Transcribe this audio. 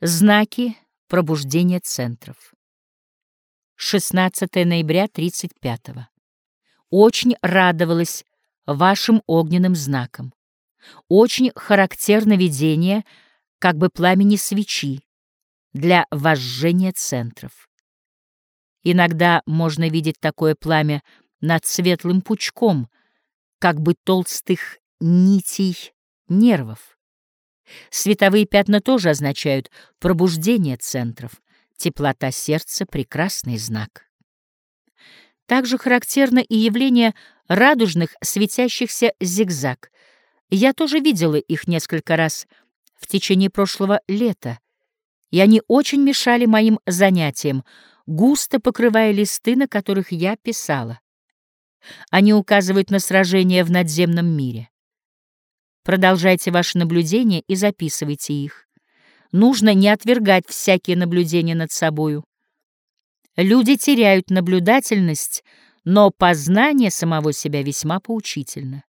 Знаки пробуждения центров. 16 ноября 35 -го. Очень радовалась вашим огненным знаком. Очень характерно видение как бы пламени свечи для вожжения центров. Иногда можно видеть такое пламя над светлым пучком, как бы толстых нитей нервов. Световые пятна тоже означают пробуждение центров. Теплота сердца — прекрасный знак. Также характерно и явление радужных светящихся зигзаг. Я тоже видела их несколько раз в течение прошлого лета, и они очень мешали моим занятиям, густо покрывая листы, на которых я писала. Они указывают на сражения в надземном мире. Продолжайте ваши наблюдения и записывайте их. Нужно не отвергать всякие наблюдения над собою. Люди теряют наблюдательность, но познание самого себя весьма поучительно.